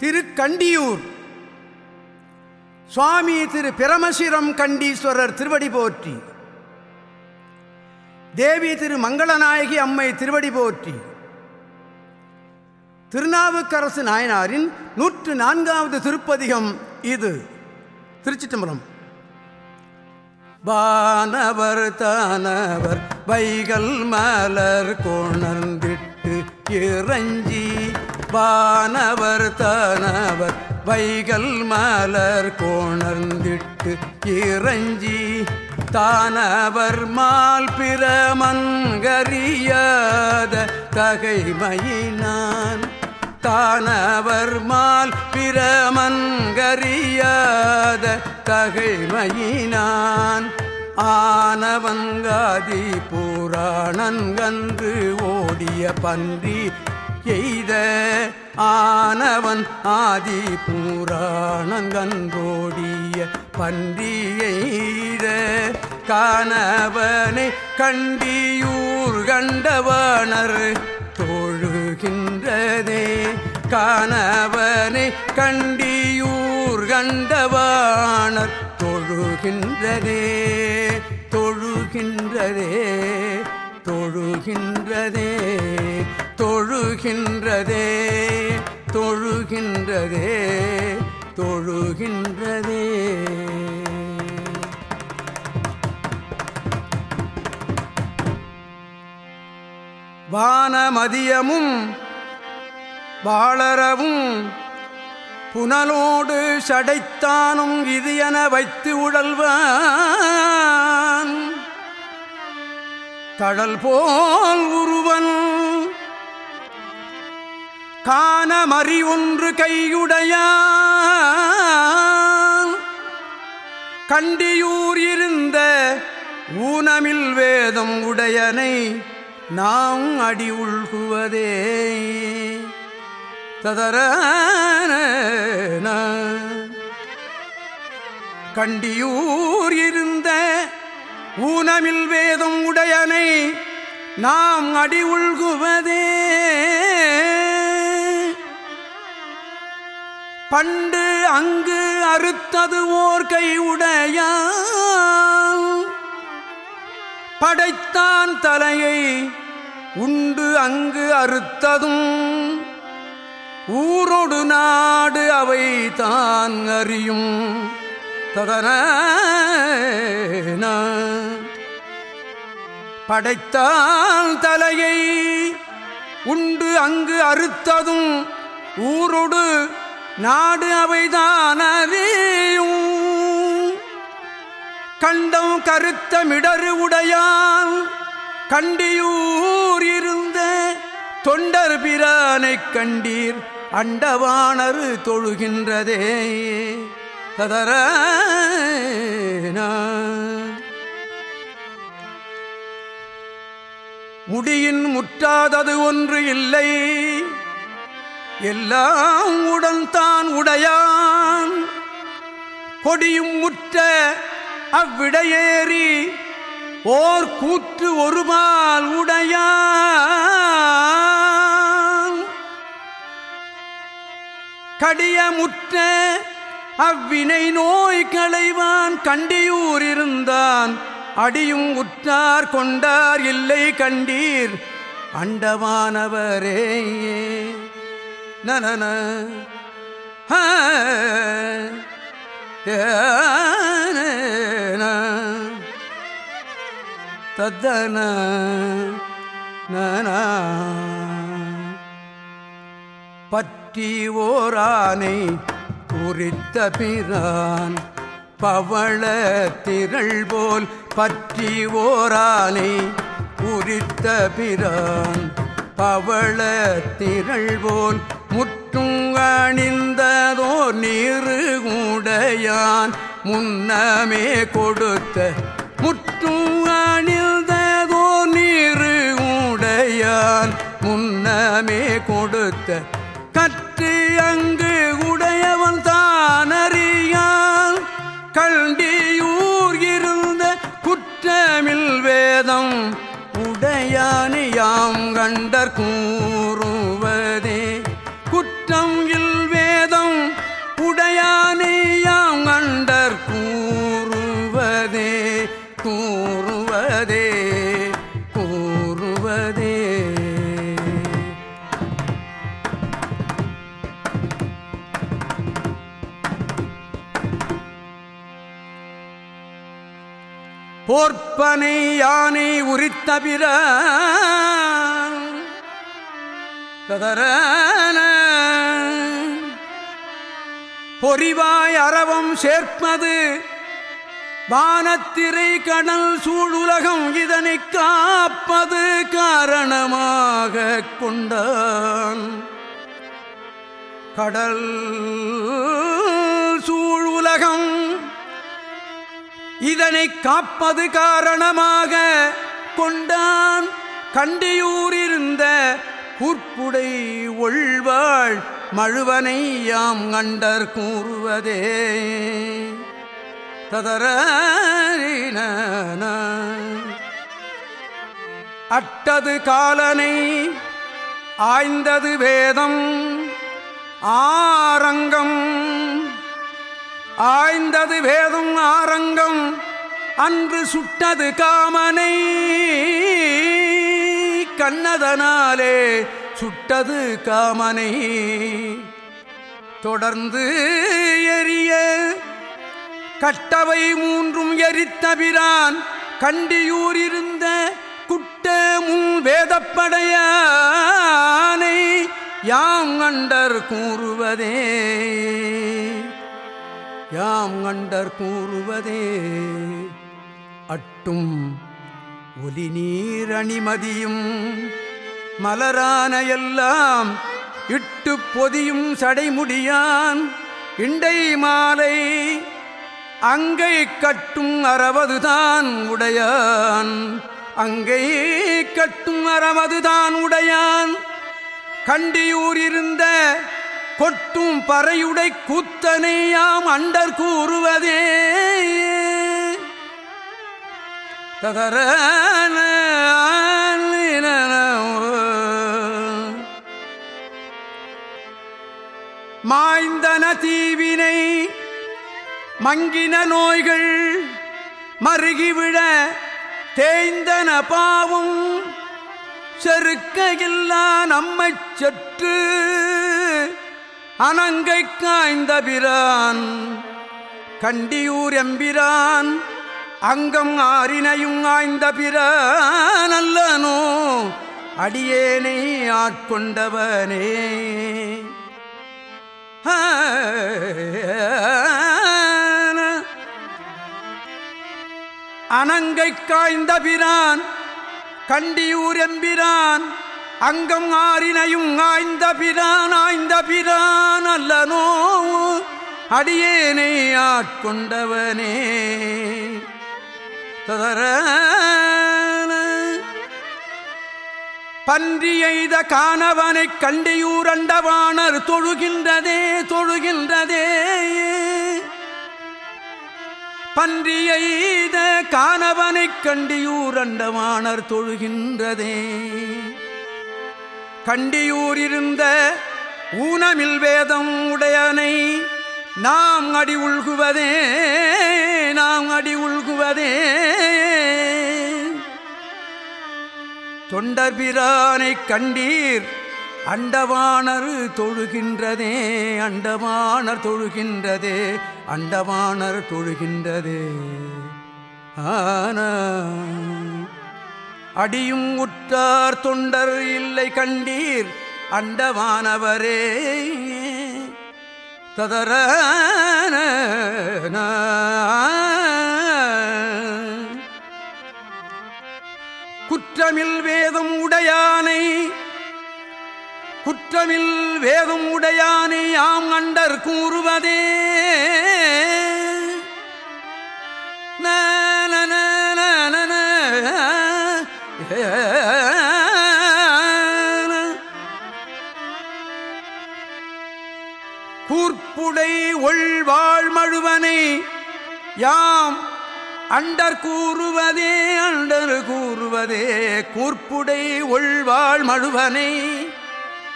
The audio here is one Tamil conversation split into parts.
திருக்கண்டியூர். சுவாமி திரு பிரமசிரம் கண்டீஸ்வரர் திருவடி போற்றி. தேவி திரு மங்களநாயகி அம்மை திருவடி போற்றி. திருநாவுக்கரசு நாயனாரின் நூற்று நான்காவது திருப்பதிகம் இது. திருச்சிட்டம்பரம் வானவர் தானவர் வைகள் மலர் கொணர்ந்திட்டு இறஞ்சி வானவர் தானவர் வைகள் மலர் கோணர்ந்திட்டு இறஞ்சி தானவர் மால் பிரமன்கரியாத தகைமையினான். தானவர் மால் பிரமன்கரியாத தகைமையினான். ஆனவங்காதி புராணன்கன்று ஓடிய பன்றி எய்த ஆனவன் ஆதி பூராணங்கன்றோடிய பன்றி எய்த காணவனை கண்டியூர் கண்டவனர் தோழுகின்றதே காணவனை கண்டியூர் கண்டவாணர் தொழுகின்றதே தொழுகின்றதே தொழுகின்றதே தொழுகின்றதே தொழுகின்றதே தொழுகின்றதே. வானமதியமும் வாழறவும் புனலோடு சடைத்தானும் இது என வைத்து உழல்வான். தழல் போல் உருவன். காணமறி ஒன்று கையுடையான். கண்டியூர் இருந்த ஊனமில் வேதம் உடையனை நாம் அடி உள்குவதே. ததர கண்டியூர் இருந்த ஊனமில் வேதம் உடையனை நாம் அடி உள்குவதே. பண்டு அங்கு அறுத்தது ஓர் கை உடைய படைத்தான் தலையை உண்டு அங்கு அறுத்ததும் ஊரொடு நாடு அவை தான் அறியும். ததன படைத்தால் தலையை உண்டு அங்கு அறுத்ததும் ஊரொடு நாடு அவைதான் அறியும். கண்டம் கருத்த மிடறு உடையான் கண்டியூர் இருந்த தொண்டர் பிரானை கண்டீர். அண்டவானரு தொழுகின்றதே. ததர முடியின் முற்றாதது ஒன்று இல்லை. எல்லாம் உடன் தான் உடையான். கொடியும் முற்ற அவ்விடையேறி ஓர் கூற்று ஒருமால் உடையான். கடியமுற்ற அவ்வினை நோய் களைவான் கண்டியூர் இருந்தான். அடியும் உற்றார் கொண்டார் இல்லை கண்டீர். அண்டவானவரே நனன தத்தன நன பற்றி ஓரானை உரித்த பிரான் பவள திரள் போல் பற்றி ஓரானை உரித்த பிரான் பவள திரள் போல் முற்றும் அணிந்ததோ நீரு முன்னமே கொடுத்த முற்றும் அணிந்ததோ நீரு முன்னமே கொடுத்த போர்ப்பனை யானை உரித்தபிர ததரன. பொறிவாய் அறவம் சேர்ப்பது வானத்திரை கடல் சூழுலகம் இதனை காப்பது காரணமாக கொண்டான். கடல் சூழ் உலகம் இதனை காப்பது காரணமாக கொண்டான் கண்டியூரிருந்த கூர்ப்புடை ஒள்வாள் மழுவனை யாம் கண்டர் கூறுவதே. ததர அட்டது காலனை ஆய்ந்தது வேதம் ஆரங்கம் ஆய்ந்தது வேதம் ஆரங்கம் அன்று சுட்டது காமனை. கண்ணதனாலே சுட்டது காமனை. தொடர்ந்து எரிய கட்டவை மூன்றும் எரித்தபிரான் கண்டியூரிருந்த குட்டமும் குட்ட முன் வேதப்படையானை யாம் கண்டர் கூறுவதே. யாம் கண்டர் கூறுவதே. அட்டும் ஒலி நீர் அணிமதியும் மலரான எல்லாம் இட்டு பொதியும் சடைமுடியான் இண்டை மாலை அங்கை கட்டும் அறவதுதான் உடையான். அங்கை கட்டும் அறவதுதான் உடையான். கண்டியூரிருந்த கொட்டும் பறையுடை கூத்தனையாம் அண்டர் கூறுவதே. ததர மாய்ந்தன தீவினை மங்கின நோய்கள் மருகிவிட தேய்ந்தன பாவும் செருக்கையில்லா நம்மை சற்று. அனங்கை காய்ந்த பிரான் கண்டியூர் எம்பிரான் அங்கம் ஆறினையும் ஆய்ந்த பிரான் அல்லனோ அடியேனை ஆட்கொண்டவனே. அனங்கை காய்ந்த பிரான் கண்டியூர் எம்பிரான் அங்கம் ஆறினையும் ஆய்ந்த பிரான் ஆய்ந்த பிரான் அல்லனோ? அடியேனை ஆட்கொண்டவனே. தொடர பன்றி எய்த காணவனை கண்டியூரண்டவாணர் தொழுகின்றதே தொழுகின்றதே. பன்றி எய்த காணவனை கண்டியூரண்டவாணர் தொழுகின்றதே. கண்டியூரிருந்த ஊனமில் வேதம் உடையனை நாம் அடி உள்குவதே நாம் அடி உள்குவதே. தொண்டர்பிரானை கண்டீர் அண்டவானர் தொழுகின்றதே அண்டவானர் தொழுகின்றதே அண்டவானர் தொழுகின்றதே. ஆன அடியும் உற்றார் தொண்டர் இல்லை கண்டீர் அண்டவானவரே. ததர குற்றமில் வேதம் உடையானை குற்றமில் வேதம் உடையானை ஆம் அண்டர் கூறுவதே. புடை ஒள்வாழ் மழுவனை யாம் அண்டர் கூறுவதே அண்டர் கூறுவதே கூர்ப்புடை ஒள்வாள் மழுவனை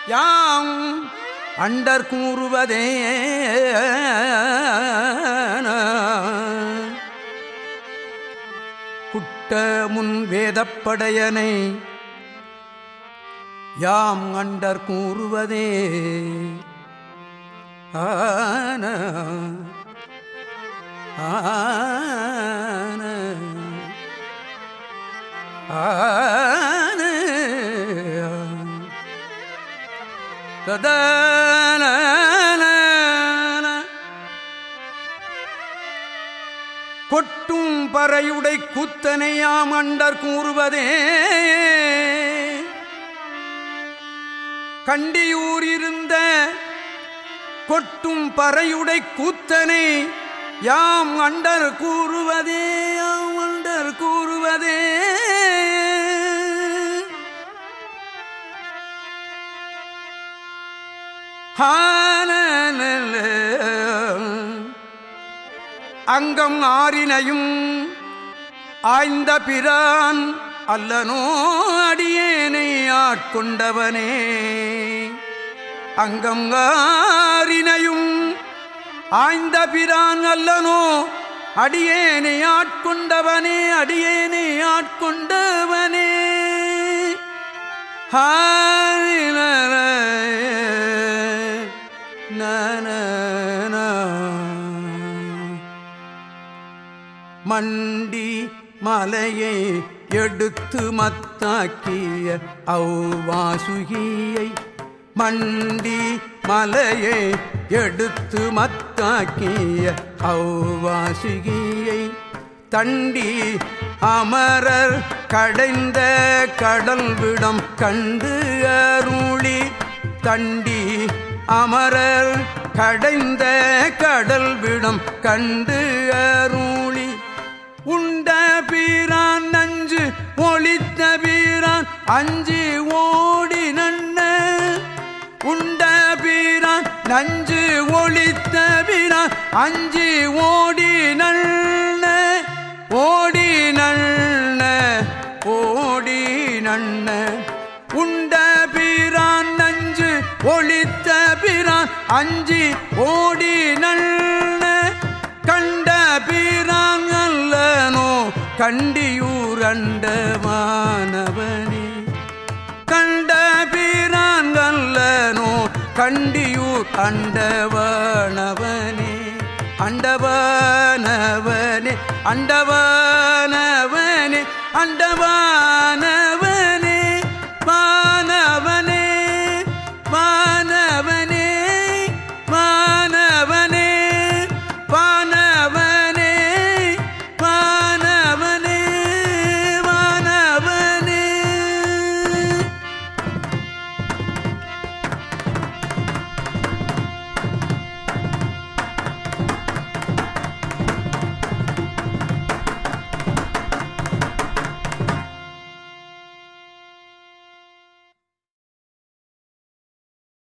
யாம் அண்டர் கூறுவதே. குட்ட முன் வேதப்படையனை யாம் அண்டர் கூறுவதே. ஆன ஆன ஆன. சதன கொட்டும் பறையுடை குத்தனையாம் அண்டர் கூறுவதே. கண்டியூர் இருந்த கொட்டும் பறையுடை கூத்தனை யாம் அண்டர் கூறுவதே யாம் அண்டர் கூறுவதே. அங்கம் ஆறினையும் ஆய்ந்த பிரான் அல்லனோ அடியேனை ஆட்கொண்டவனே. அங்கம் ஆறினையும் ஆய்ந்த பிரான் அல்லனோ அடியேனை ஆட்கொண்டவனே அடியேனை ஆட்கொண்டவனே. மண்டி மலையை எடுத்து மத்தாக்கிய அவ்வாசுகியை மண்டி மலையை எடுத்து மத்தாக்கிய அவ்வாசிகியை தண்டி அமரர் கடைந்த கடல் விடம் கண்டு அருளி தண்டி அமரர் கடைந்த கடல் விடம் கண்டு அருளி. உண்ட பீரான் நஞ்சு ஒளித்த பீரான் அஞ்சு ஓடி நன்ன நஞ்சு ஒளித்த வினா அஞ்சு ஓடி நன்ன ஓடி நன்ன ஓடி நன்ன உண்ட பிரான் நஞ்சு ஒளித்த பிரான் அஞ்சு ஓடி நல்ல. கண்ட பீரான் அல்லனோ கண்டியூர் அண்டவானவனே அண்டவானவனே அண்டவானவனே அண்டவானவனே.